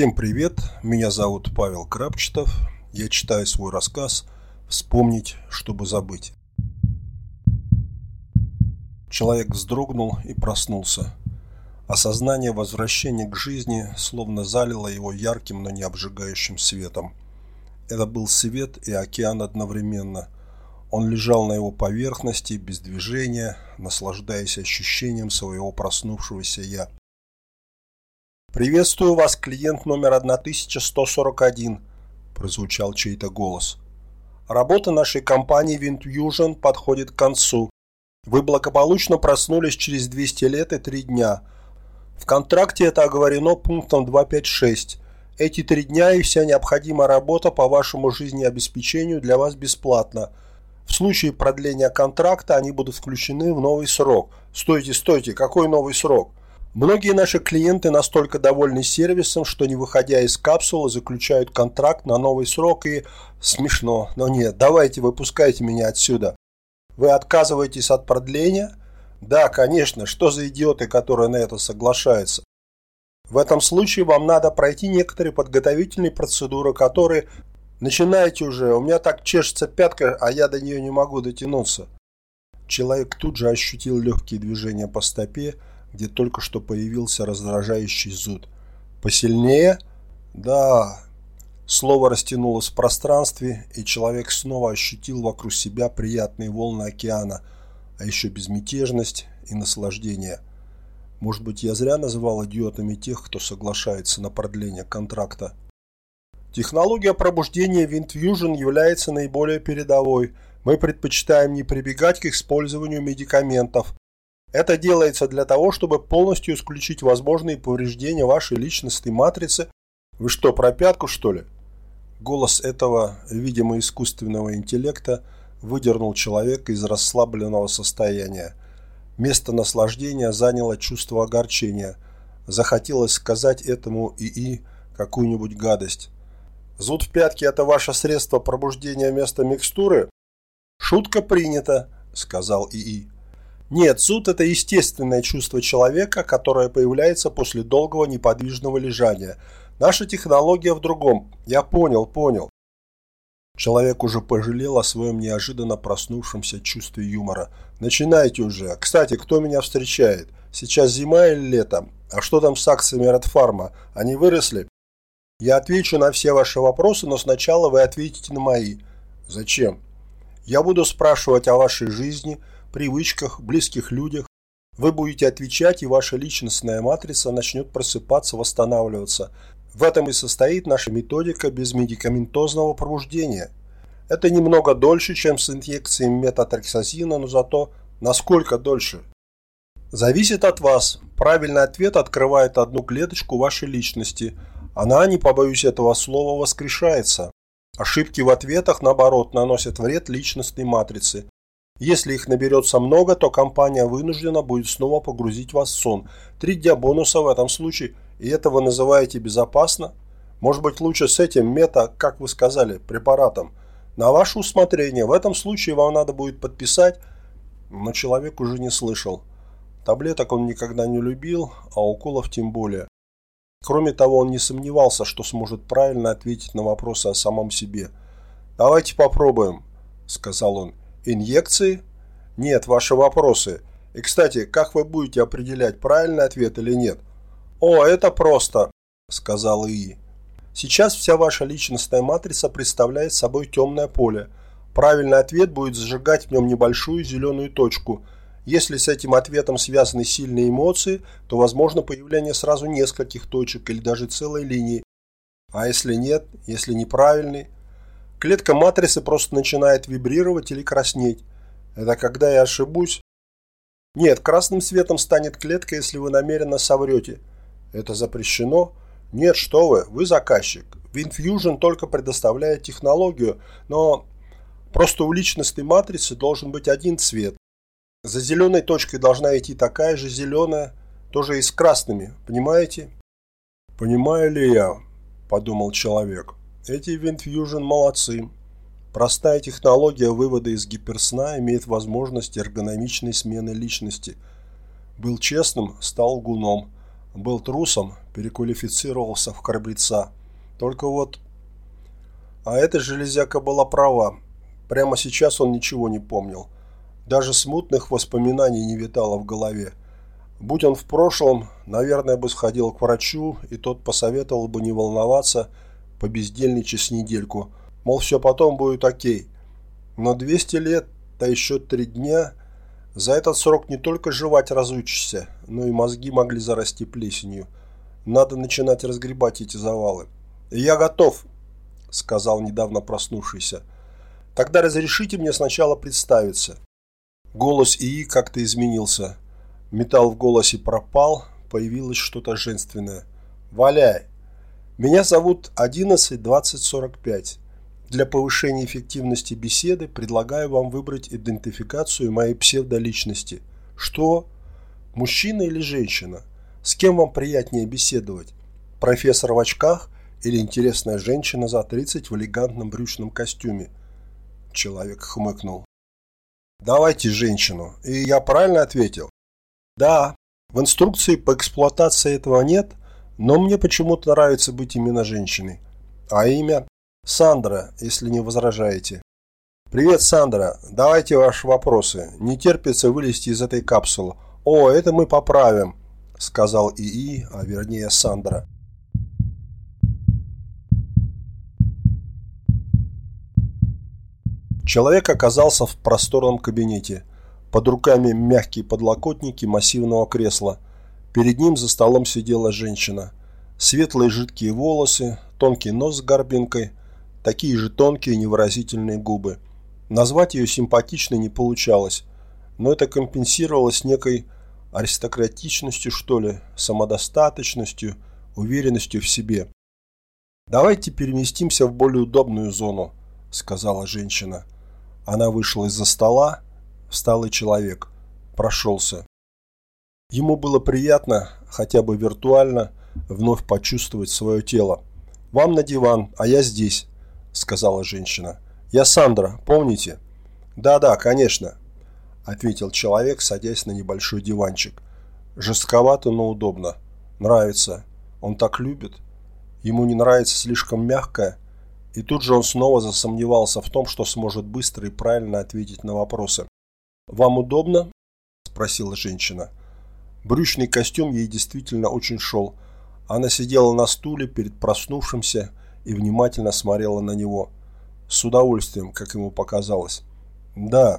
Всем привет, меня зовут Павел Крапчетов. Я читаю свой рассказ «Вспомнить, чтобы забыть». Человек вздрогнул и проснулся. Осознание возвращения к жизни словно залило его ярким, но не обжигающим светом. Это был свет и океан одновременно. Он лежал на его поверхности, без движения, наслаждаясь ощущением своего проснувшегося «я». «Приветствую вас, клиент номер 1141», – прозвучал чей-то голос. «Работа нашей компании WindFusion подходит к концу. Вы благополучно проснулись через 200 лет и 3 дня. В контракте это оговорено пунктом 256. Эти три дня и вся необходимая работа по вашему жизнеобеспечению для вас бесплатна. В случае продления контракта они будут включены в новый срок. Стойте, стойте, какой новый срок? Многие наши клиенты настолько довольны сервисом, что не выходя из капсулы заключают контракт на новый срок и... Смешно, но нет, давайте выпускайте меня отсюда. Вы отказываетесь от продления? Да, конечно, что за идиоты, которые на это соглашаются? В этом случае вам надо пройти некоторые подготовительные процедуры, которые... Начинайте уже, у меня так чешется пятка, а я до нее не могу дотянуться. Человек тут же ощутил легкие движения по стопе, где только что появился раздражающий зуд. «Посильнее?» «Да». Слово растянулось в пространстве, и человек снова ощутил вокруг себя приятные волны океана, а еще безмятежность и наслаждение. Может быть, я зря называл идиотами тех, кто соглашается на продление контракта. Технология пробуждения WindFusion является наиболее передовой. Мы предпочитаем не прибегать к использованию медикаментов, это делается для того, чтобы полностью исключить возможные повреждения вашей личностной матрицы. Вы что, про пятку, что ли? Голос этого, видимо, искусственного интеллекта выдернул человека из расслабленного состояния. Место наслаждения заняло чувство огорчения. Захотелось сказать этому ИИ какую-нибудь гадость. Зуд в пятке – это ваше средство пробуждения вместо микстуры? Шутка принята, сказал ИИ. Нет, суд – это естественное чувство человека, которое появляется после долгого неподвижного лежания. Наша технология в другом. Я понял, понял. Человек уже пожалел о своем неожиданно проснувшемся чувстве юмора. Начинайте уже. Кстати, кто меня встречает? Сейчас зима или лето? А что там с акциями Редфарма? Они выросли? Я отвечу на все ваши вопросы, но сначала вы ответите на мои. Зачем? Я буду спрашивать о вашей жизни, привычках, близких людях. Вы будете отвечать, и ваша личностная матрица начнет просыпаться, восстанавливаться. В этом и состоит наша методика безмедикаментозного пробуждения. Это немного дольше, чем с инъекцией метатрексазина, но зато насколько дольше? Зависит от вас. Правильный ответ открывает одну клеточку вашей личности. Она, не побоюсь этого слова, воскрешается. Ошибки в ответах, наоборот, наносят вред личностной матрице. Если их наберется много, то компания вынуждена будет снова погрузить вас в сон. Три дня бонуса в этом случае, и это вы называете безопасно? Может быть лучше с этим мета, как вы сказали, препаратом? На ваше усмотрение, в этом случае вам надо будет подписать, но человек уже не слышал. Таблеток он никогда не любил, а уколов тем более. Кроме того, он не сомневался, что сможет правильно ответить на вопросы о самом себе. «Давайте попробуем», – сказал он. Инъекции? Нет, ваши вопросы. И, кстати, как вы будете определять, правильный ответ или нет? О, это просто, сказал ИИ. Сейчас вся ваша личностная матрица представляет собой темное поле. Правильный ответ будет зажигать в нем небольшую зеленую точку. Если с этим ответом связаны сильные эмоции, то возможно появление сразу нескольких точек или даже целой линии. А если нет, если неправильный, Клетка матрицы просто начинает вибрировать или краснеть. Это когда я ошибусь? Нет, красным светом станет клетка, если вы намеренно соврете. Это запрещено? Нет, что вы, вы заказчик. WinFusion только предоставляет технологию, но просто у личностной матрицы должен быть один цвет. За зеленой точкой должна идти такая же зеленая, тоже и с красными, понимаете? Понимаю ли я, подумал человек. Эти WindFusion молодцы. Простая технология вывода из гиперсна имеет возможность эргономичной смены личности. Был честным, стал гуном. Был трусом, переквалифицировался в храбреца. Только вот... А эта железяка была права. Прямо сейчас он ничего не помнил. Даже смутных воспоминаний не витало в голове. Будь он в прошлом, наверное, бы сходил к врачу, и тот посоветовал бы не волноваться, побездельничать с недельку. Мол, все потом будет окей. Но 200 лет, да еще три дня, за этот срок не только жевать разучишься, но и мозги могли зарасти плесенью. Надо начинать разгребать эти завалы. «Я готов», — сказал недавно проснувшийся. «Тогда разрешите мне сначала представиться». Голос ИИ как-то изменился. Металл в голосе пропал, появилось что-то женственное. «Валяй! Меня зовут 112045. Для повышения эффективности беседы предлагаю вам выбрать идентификацию моей псевдоличности. Что? Мужчина или женщина? С кем вам приятнее беседовать? Профессор в очках или интересная женщина за 30 в элегантном брючном костюме?» Человек хмыкнул. «Давайте женщину. И я правильно ответил?» Да, в инструкции по эксплуатации этого нет, но мне почему-то нравится быть именно женщиной. А имя? Сандра, если не возражаете. Привет, Сандра. Давайте ваши вопросы. Не терпится вылезти из этой капсулы. О, это мы поправим, сказал ИИ, а вернее Сандра. Человек оказался в просторном кабинете. Под руками мягкие подлокотники массивного кресла. Перед ним за столом сидела женщина. Светлые жидкие волосы, тонкий нос с горбинкой, такие же тонкие невыразительные губы. Назвать ее симпатичной не получалось, но это компенсировалось некой аристократичностью, что ли, самодостаточностью, уверенностью в себе. «Давайте переместимся в более удобную зону», – сказала женщина. Она вышла из-за стола, всталый человек, прошелся. Ему было приятно, хотя бы виртуально, вновь почувствовать свое тело. «Вам на диван, а я здесь», – сказала женщина. «Я Сандра, помните?» «Да-да, конечно», – ответил человек, садясь на небольшой диванчик. «Жестковато, но удобно. Нравится. Он так любит. Ему не нравится слишком мягкое». И тут же он снова засомневался в том, что сможет быстро и правильно ответить на вопросы. «Вам удобно?» – спросила женщина. Брючный костюм ей действительно очень шел. Она сидела на стуле перед проснувшимся и внимательно смотрела на него. С удовольствием, как ему показалось. «Да».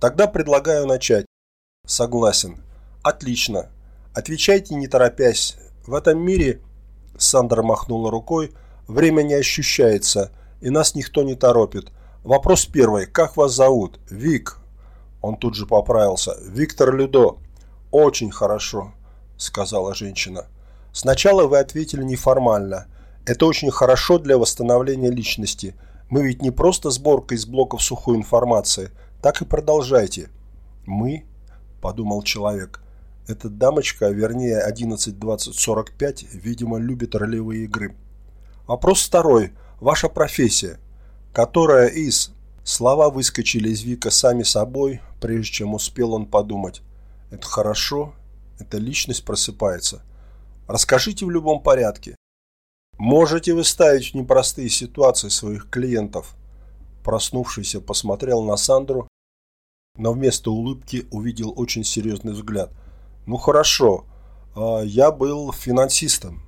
«Тогда предлагаю начать». «Согласен». «Отлично. Отвечайте не торопясь. В этом мире...» Сандра махнула рукой. «Время не ощущается, и нас никто не торопит. Вопрос первый. Как вас зовут? Вик. Он тут же поправился. «Виктор Людо». «Очень хорошо», – сказала женщина. «Сначала вы ответили неформально. Это очень хорошо для восстановления личности. Мы ведь не просто сборка из блоков сухой информации. Так и продолжайте». «Мы?» – подумал человек. «Эта дамочка, вернее 11-20-45, видимо, любит ролевые игры». Вопрос второй. Ваша профессия. Которая из Слова выскочили из Вика сами собой, прежде чем успел он подумать. Это хорошо, эта личность просыпается. Расскажите в любом порядке. Можете вы ставить в непростые ситуации своих клиентов. Проснувшийся посмотрел на Сандру, но вместо улыбки увидел очень серьезный взгляд. Ну хорошо, а, я был финансистом.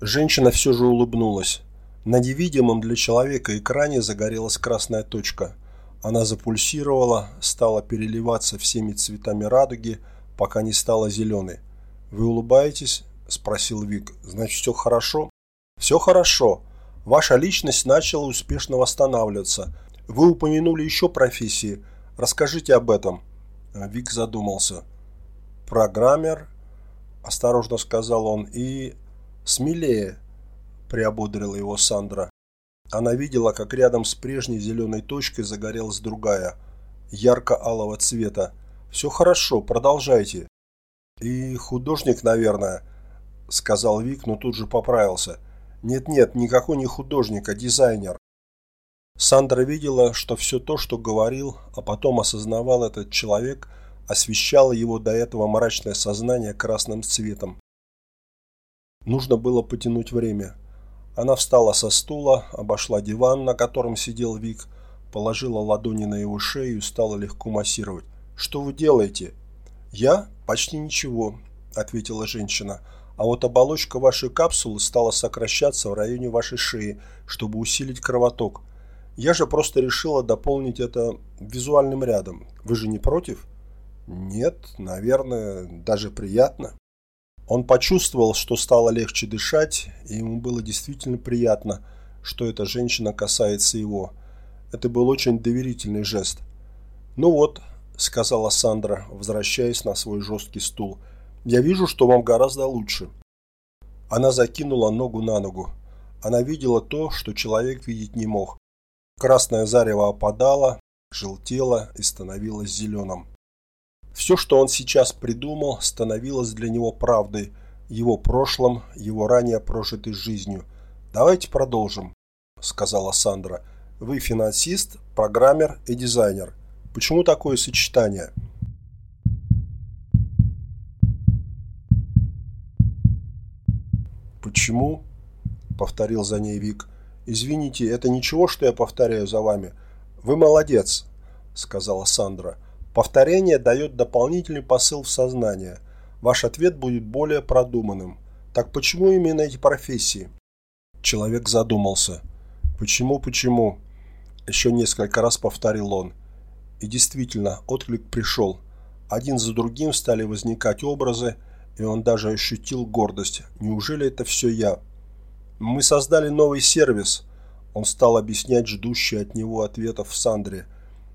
Женщина все же улыбнулась. На невидимом для человека экране загорелась красная точка. Она запульсировала, стала переливаться всеми цветами радуги, пока не стала зеленой. «Вы улыбаетесь?» – спросил Вик. «Значит, все хорошо?» «Все хорошо. Ваша личность начала успешно восстанавливаться. Вы упомянули еще профессии. Расскажите об этом». Вик задумался. «Программер?» – осторожно сказал он. «И смелее» приободрила его Сандра. Она видела, как рядом с прежней зеленой точкой загорелась другая, ярко-алого цвета. «Все хорошо, продолжайте». «И художник, наверное», — сказал Вик, но тут же поправился. «Нет-нет, никакой не художник, а дизайнер». Сандра видела, что все то, что говорил, а потом осознавал этот человек, освещало его до этого мрачное сознание красным цветом. Нужно было потянуть время. Она встала со стула, обошла диван, на котором сидел Вик, положила ладони на его шею и стала легко массировать. «Что вы делаете?» «Я? Почти ничего», – ответила женщина. «А вот оболочка вашей капсулы стала сокращаться в районе вашей шеи, чтобы усилить кровоток. Я же просто решила дополнить это визуальным рядом. Вы же не против?» «Нет, наверное, даже приятно». Он почувствовал, что стало легче дышать, и ему было действительно приятно, что эта женщина касается его. Это был очень доверительный жест. «Ну вот», — сказала Сандра, возвращаясь на свой жесткий стул, — «я вижу, что вам гораздо лучше». Она закинула ногу на ногу. Она видела то, что человек видеть не мог. Красное зарево опадало, желтело и становилось зеленым. Все, что он сейчас придумал, становилось для него правдой, его прошлым, его ранее прожитой жизнью. «Давайте продолжим», — сказала Сандра. Вы финансист, программер и дизайнер. Почему такое сочетание? Почему? Повторил за ней Вик. Извините, это ничего, что я повторяю за вами. Вы молодец, сказала Сандра. Повторение дает дополнительный посыл в сознание. Ваш ответ будет более продуманным. Так почему именно эти профессии? Человек задумался. Почему, почему? Еще несколько раз повторил он. И действительно, отклик пришел. Один за другим стали возникать образы, и он даже ощутил гордость. Неужели это все я? Мы создали новый сервис. Он стал объяснять ждущие от него ответов в Сандре.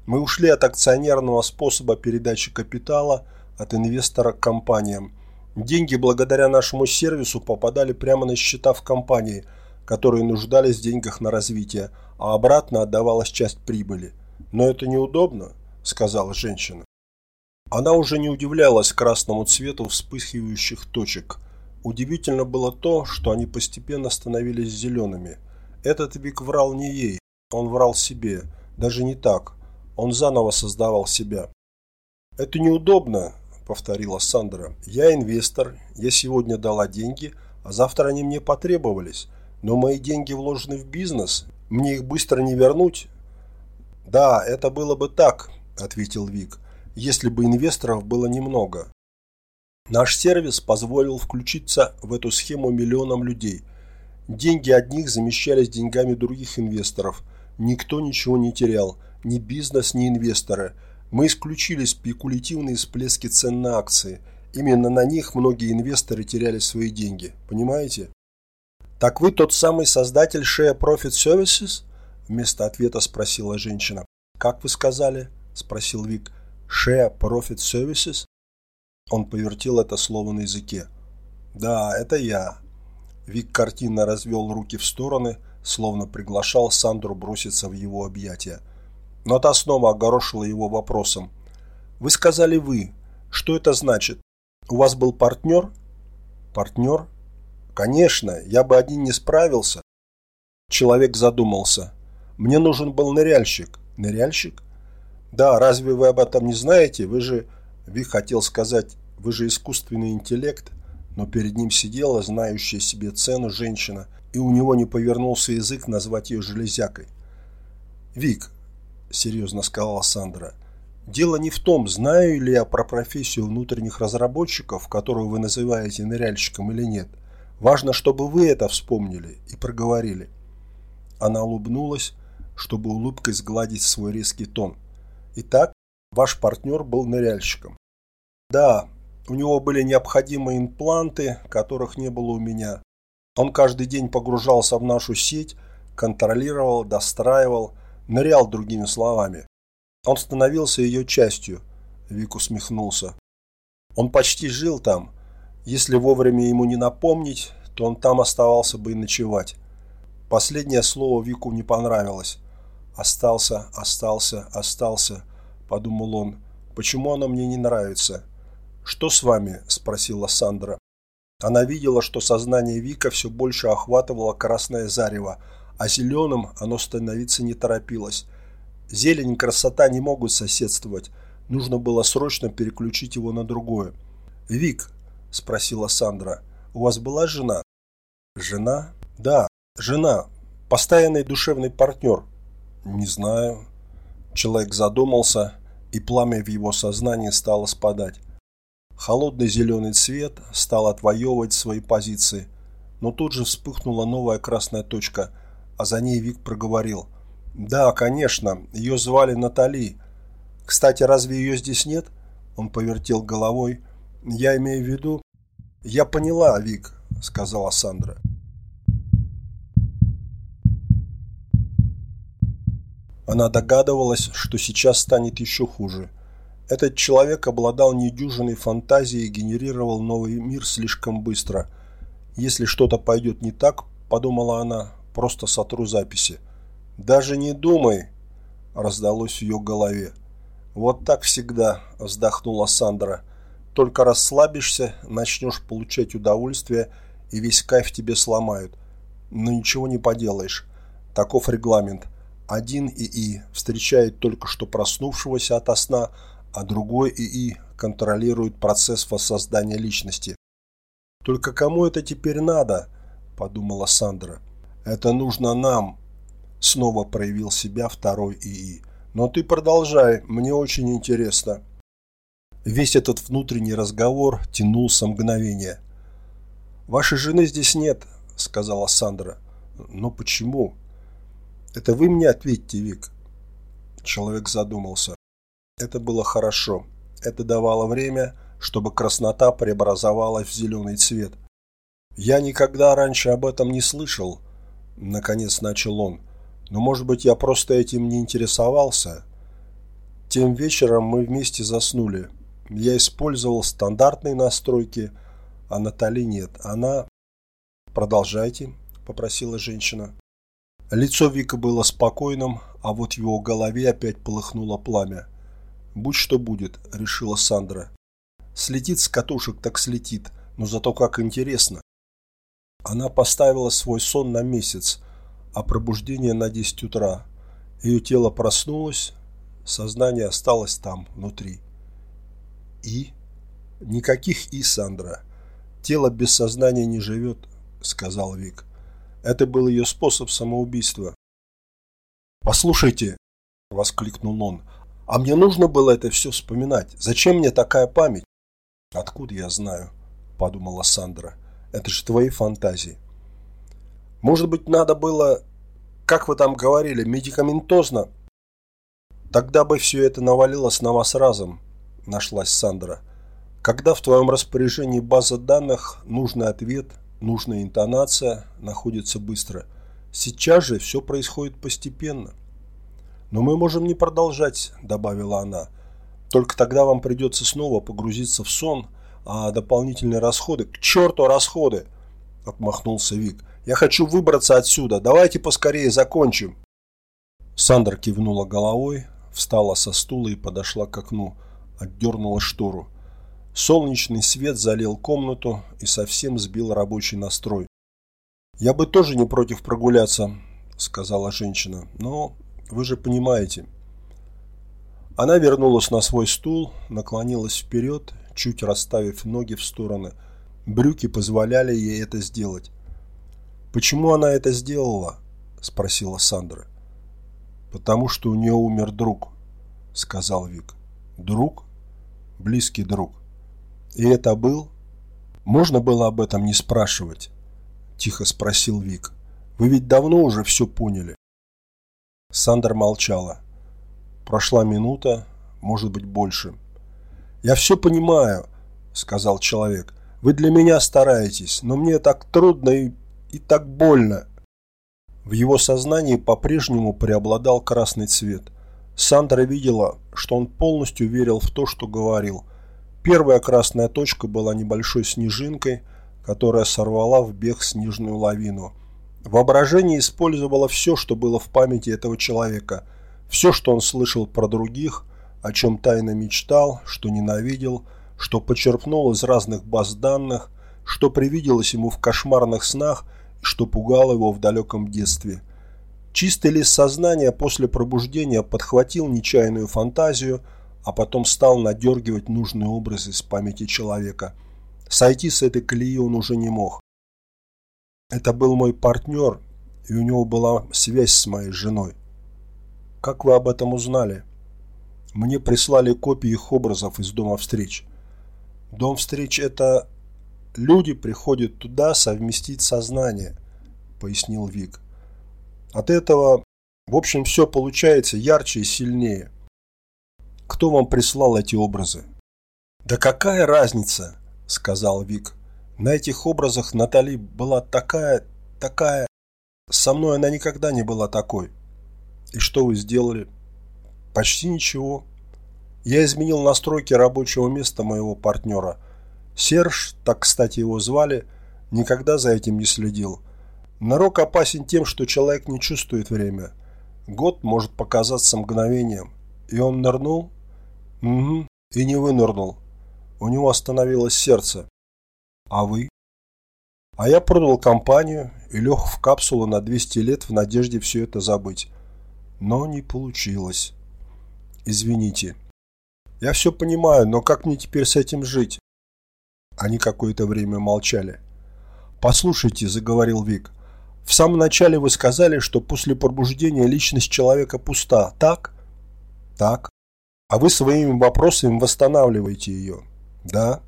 Мы ушли от акционерного способа передачи капитала от инвестора к компаниям. Деньги благодаря нашему сервису попадали прямо на счета в компании – которые нуждались в деньгах на развитие, а обратно отдавалась часть прибыли. «Но это неудобно», – сказала женщина. Она уже не удивлялась красному цвету вспыхивающих точек. Удивительно было то, что они постепенно становились зелеными. Этот Вик врал не ей, он врал себе. Даже не так. Он заново создавал себя. «Это неудобно», – повторила Сандра. «Я инвестор, я сегодня дала деньги, а завтра они мне потребовались. Но мои деньги вложены в бизнес, мне их быстро не вернуть. Да, это было бы так, ответил Вик, если бы инвесторов было немного. Наш сервис позволил включиться в эту схему миллионам людей. Деньги одних замещались деньгами других инвесторов. Никто ничего не терял, ни бизнес, ни инвесторы. Мы исключили спекулятивные всплески цен на акции. Именно на них многие инвесторы теряли свои деньги. Понимаете? «Так вы тот самый создатель Share Profit Services?» Вместо ответа спросила женщина. «Как вы сказали?» Спросил Вик. «Share Profit Services?» Он повертел это слово на языке. «Да, это я». Вик картинно развел руки в стороны, словно приглашал Сандру броситься в его объятия. Но та снова огорошила его вопросом. «Вы сказали «вы». Что это значит? У вас был партнер?» «Партнер?» Конечно, я бы один не справился. Человек задумался. Мне нужен был ныряльщик. Ныряльщик? Да, разве вы об этом не знаете? Вы же... Ви хотел сказать, вы же искусственный интеллект, но перед ним сидела знающая себе цену женщина, и у него не повернулся язык назвать ее железякой. «Вик», – серьезно сказала Сандра, – «дело не в том, знаю ли я про профессию внутренних разработчиков, которую вы называете ныряльщиком или нет – Важно, чтобы вы это вспомнили и проговорили. Она улыбнулась, чтобы улыбкой сгладить свой резкий тон. Итак, ваш партнер был ныряльщиком. Да, у него были необходимые импланты, которых не было у меня. Он каждый день погружался в нашу сеть, контролировал, достраивал, нырял другими словами. Он становился ее частью, Вик усмехнулся. Он почти жил там, если вовремя ему не напомнить, то он там оставался бы и ночевать. Последнее слово Вику не понравилось. «Остался, остался, остался», – подумал он. «Почему оно мне не нравится?» «Что с вами?» – спросила Сандра. Она видела, что сознание Вика все больше охватывало красное зарево, а зеленым оно становиться не торопилось. Зелень и красота не могут соседствовать. Нужно было срочно переключить его на другое. «Вик, спросила Сандра. «У вас была жена?» Жена? Да, жена. Постоянный душевный партнер. Не знаю. Человек задумался, и пламя в его сознании стало спадать. Холодный зеленый цвет стал отвоевывать свои позиции, но тут же вспыхнула новая красная точка, а за ней Вик проговорил. «Да, конечно, ее звали Натали. Кстати, разве ее здесь нет?» Он повертел головой. «Я имею в виду...» «Я поняла, Вик», — сказала Сандра. Она догадывалась, что сейчас станет еще хуже. Этот человек обладал недюжиной фантазией и генерировал новый мир слишком быстро. Если что-то пойдет не так, подумала она, просто сотру записи. «Даже не думай!» – раздалось в ее голове. «Вот так всегда», – вздохнула Сандра. «Только расслабишься, начнешь получать удовольствие, и весь кайф тебе сломают. Но ничего не поделаешь. Таков регламент. Один ИИ встречает только что проснувшегося ото сна, а другой ИИ контролирует процесс воссоздания личности. «Только кому это теперь надо?» – подумала Сандра. «Это нужно нам», – снова проявил себя второй ИИ. «Но ты продолжай, мне очень интересно». Весь этот внутренний разговор тянулся мгновение. «Вашей жены здесь нет», – сказала Сандра. «Но почему?» «Это вы мне ответьте, Вик». Человек задумался. Это было хорошо. Это давало время, чтобы краснота преобразовалась в зеленый цвет. «Я никогда раньше об этом не слышал», – наконец начал он. «Но, может быть, я просто этим не интересовался?» Тем вечером мы вместе заснули. Я использовал стандартные настройки, а Натали нет. Она... «Продолжайте», – попросила женщина. Лицо Вика было спокойным, а вот в его голове опять полыхнуло пламя. «Будь что будет», – решила Сандра. «Слетит с катушек, так слетит, но зато как интересно». Она поставила свой сон на месяц, а пробуждение на 10 утра. Ее тело проснулось, сознание осталось там, внутри. И? Никаких «и», Сандра. Тело без сознания не живет, сказал Вик. Это был ее способ самоубийства. «Послушайте!» – воскликнул он. А мне нужно было это все вспоминать. Зачем мне такая память? Откуда я знаю? Подумала Сандра. Это же твои фантазии. Может быть, надо было, как вы там говорили, медикаментозно? Тогда бы все это навалилось на вас разом, нашлась Сандра. Когда в твоем распоряжении база данных, нужный ответ, нужная интонация находится быстро. Сейчас же все происходит постепенно. «Но мы можем не продолжать», – добавила она. «Только тогда вам придется снова погрузиться в сон, а дополнительные расходы...» «К черту расходы!» – отмахнулся Вик. «Я хочу выбраться отсюда. Давайте поскорее закончим». Сандра кивнула головой, встала со стула и подошла к окну, отдернула штору. Солнечный свет залил комнату и совсем сбил рабочий настрой. «Я бы тоже не против прогуляться», – сказала женщина, – «но вы же понимаете. Она вернулась на свой стул, наклонилась вперед, чуть расставив ноги в стороны. Брюки позволяли ей это сделать. «Почему она это сделала?» – спросила Сандра. «Потому что у нее умер друг», – сказал Вик. «Друг? Близкий друг. И это был?» «Можно было об этом не спрашивать?» – тихо спросил Вик. «Вы ведь давно уже все поняли». Сандер молчала. Прошла минута, может быть больше. «Я все понимаю», — сказал человек. «Вы для меня стараетесь, но мне так трудно и, и так больно». В его сознании по-прежнему преобладал красный цвет. Сандра видела, что он полностью верил в то, что говорил. Первая красная точка была небольшой снежинкой, которая сорвала в бег снежную лавину – Воображение использовало все, что было в памяти этого человека, все, что он слышал про других, о чем тайно мечтал, что ненавидел, что почерпнул из разных баз данных, что привиделось ему в кошмарных снах и что пугало его в далеком детстве. Чистый лист сознания после пробуждения подхватил нечаянную фантазию, а потом стал надергивать нужный образ из памяти человека. Сойти с этой колеи он уже не мог. Это был мой партнер, и у него была связь с моей женой. Как вы об этом узнали? Мне прислали копии их образов из дома встреч. Дом встреч – это люди приходят туда совместить сознание, пояснил Вик. От этого, в общем, все получается ярче и сильнее. Кто вам прислал эти образы? Да какая разница, сказал Вик. На этих образах Натали была такая, такая... Со мной она никогда не была такой. И что вы сделали? Почти ничего. Я изменил настройки рабочего места моего партнера. Серж, так кстати его звали, никогда за этим не следил. Нарок опасен тем, что человек не чувствует время. Год может показаться мгновением. И он нырнул? Угу. И не вынырнул. У него остановилось сердце. А вы? А я продал компанию и лег в капсулу на 200 лет в надежде все это забыть. Но не получилось. Извините. Я все понимаю, но как мне теперь с этим жить? Они какое-то время молчали. «Послушайте», – заговорил Вик, – «в самом начале вы сказали, что после пробуждения личность человека пуста, так?» «Так. А вы своими вопросами восстанавливаете ее?» «Да».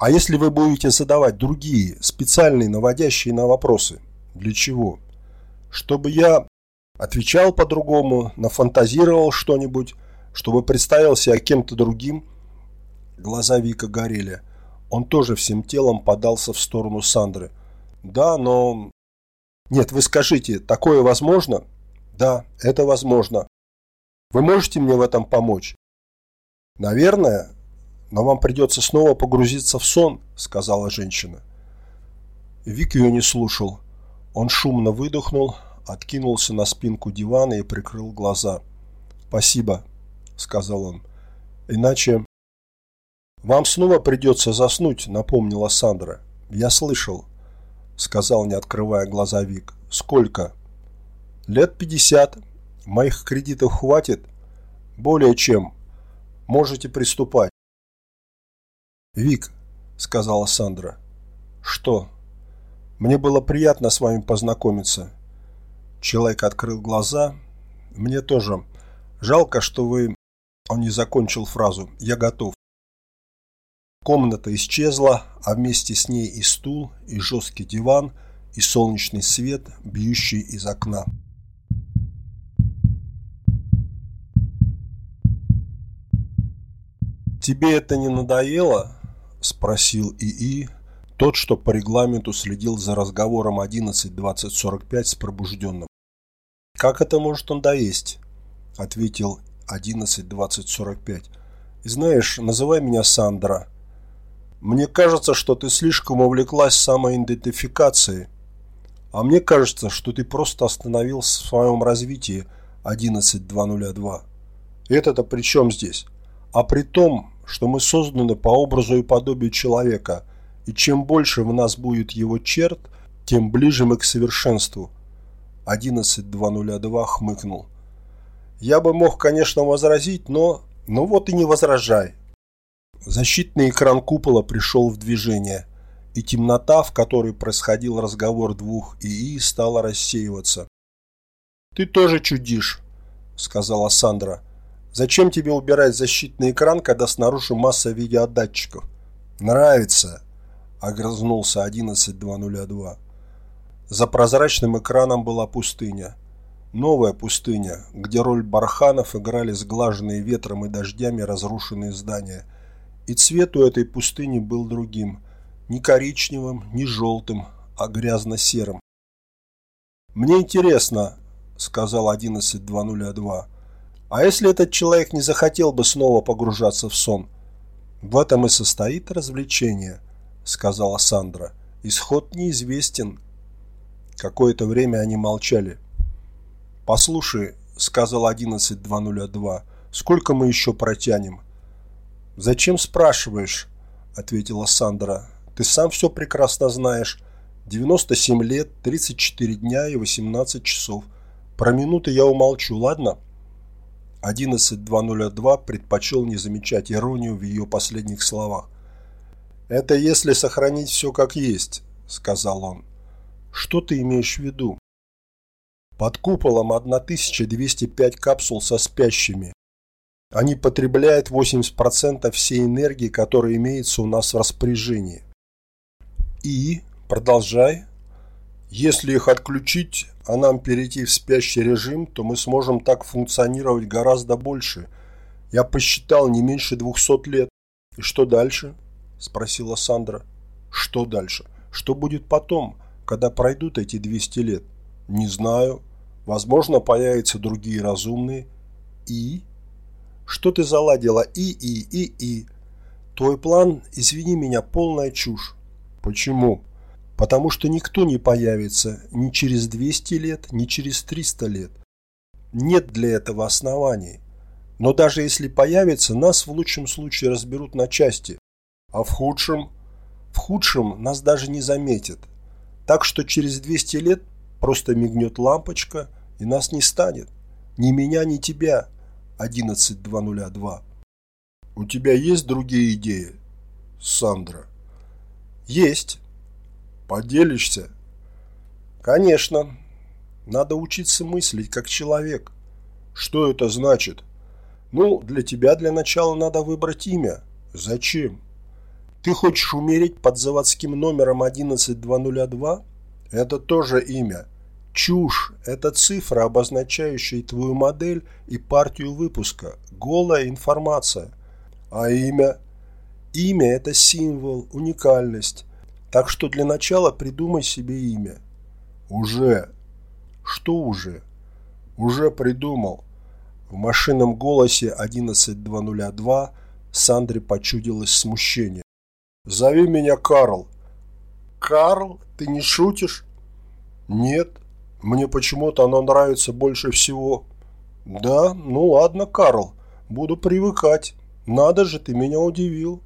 А если вы будете задавать другие, специальные, наводящие на вопросы? Для чего? Чтобы я отвечал по-другому, нафантазировал что-нибудь, чтобы представил себя кем-то другим? Глаза Вика горели. Он тоже всем телом подался в сторону Сандры. Да, но... Нет, вы скажите, такое возможно? Да, это возможно. Вы можете мне в этом помочь? Наверное, но вам придется снова погрузиться в сон», – сказала женщина. Вик ее не слушал. Он шумно выдохнул, откинулся на спинку дивана и прикрыл глаза. «Спасибо», – сказал он. «Иначе...» «Вам снова придется заснуть», – напомнила Сандра. «Я слышал», – сказал, не открывая глаза Вик. «Сколько?» «Лет пятьдесят. Моих кредитов хватит?» «Более чем. Можете приступать». «Вик», – сказала Сандра. «Что?» «Мне было приятно с вами познакомиться». Человек открыл глаза. «Мне тоже. Жалко, что вы...» Он не закончил фразу. «Я готов». Комната исчезла, а вместе с ней и стул, и жесткий диван, и солнечный свет, бьющий из окна. «Тебе это не надоело?» – спросил ИИ, тот, что по регламенту следил за разговором 11.20.45 с пробужденным. «Как это может он доесть?» – ответил 11.20.45. «Знаешь, называй меня Сандра. Мне кажется, что ты слишком увлеклась самоидентификацией, а мне кажется, что ты просто остановился в своем развитии 11.202. И это-то при чем здесь? А при том, что мы созданы по образу и подобию человека, и чем больше в нас будет его черт, тем ближе мы к совершенству. 11.202 хмыкнул. Я бы мог, конечно, возразить, но... Ну вот и не возражай. Защитный экран купола пришел в движение, и темнота, в которой происходил разговор двух ИИ, стала рассеиваться. «Ты тоже чудишь», — сказала Сандра. Зачем тебе убирать защитный экран, когда снаружи масса видеодатчиков? Нравится, огрызнулся 11202. За прозрачным экраном была пустыня. Новая пустыня, где роль барханов играли сглаженные ветром и дождями разрушенные здания. И цвет у этой пустыни был другим. Не коричневым, не желтым, а грязно-серым. «Мне интересно», — сказал 11202. А если этот человек не захотел бы снова погружаться в сон? В этом и состоит развлечение, сказала Сандра. Исход неизвестен. Какое-то время они молчали. Послушай, сказал 11202, сколько мы еще протянем? Зачем спрашиваешь? ответила Сандра. Ты сам все прекрасно знаешь. 97 лет, 34 дня и 18 часов. Про минуты я умолчу, ладно? 11202 предпочел не замечать иронию в ее последних словах. «Это если сохранить все как есть», – сказал он. Что ты имеешь в виду? Под куполом 1205 капсул со спящими. Они потребляют 80% всей энергии, которая имеется у нас в распоряжении. И, продолжай, если их отключить, а нам перейти в спящий режим, то мы сможем так функционировать гораздо больше. Я посчитал не меньше 200 лет. И что дальше? Спросила Сандра. Что дальше? Что будет потом, когда пройдут эти 200 лет? Не знаю. Возможно, появятся другие разумные. И? Что ты заладила? И, и, и, и. Твой план, извини меня, полная чушь. Почему? Потому что никто не появится ни через 200 лет, ни через 300 лет. Нет для этого оснований. Но даже если появится, нас в лучшем случае разберут на части. А в худшем? В худшем нас даже не заметят. Так что через 200 лет просто мигнет лампочка и нас не станет. Ни меня, ни тебя. 11202. У тебя есть другие идеи, Сандра? Есть. Поделишься? Конечно. Надо учиться мыслить как человек. Что это значит? Ну, для тебя для начала надо выбрать имя. Зачем? Ты хочешь умереть под заводским номером 11202? Это тоже имя. Чушь – это цифра, обозначающая твою модель и партию выпуска. Голая информация. А имя? Имя – это символ, уникальность. Так что для начала придумай себе имя. Уже. Что уже? Уже придумал. В машинном голосе 11202 Сандре почудилось смущение. «Зови меня Карл». «Карл? Ты не шутишь?» «Нет. Мне почему-то оно нравится больше всего». «Да? Ну ладно, Карл. Буду привыкать. Надо же, ты меня удивил».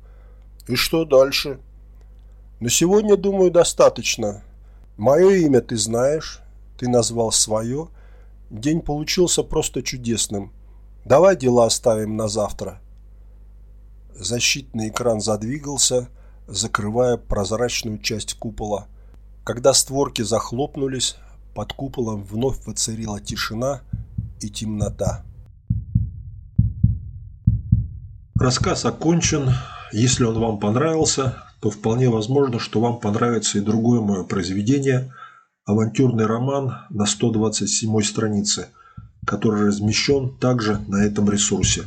«И что дальше?» Но сегодня, думаю, достаточно. Мое имя ты знаешь, ты назвал свое. День получился просто чудесным. Давай дела оставим на завтра. Защитный экран задвигался, закрывая прозрачную часть купола. Когда створки захлопнулись, под куполом вновь воцарила тишина и темнота. Рассказ окончен. Если он вам понравился, то вполне возможно, что вам понравится и другое мое произведение «Авантюрный роман» на 127 странице, который размещен также на этом ресурсе.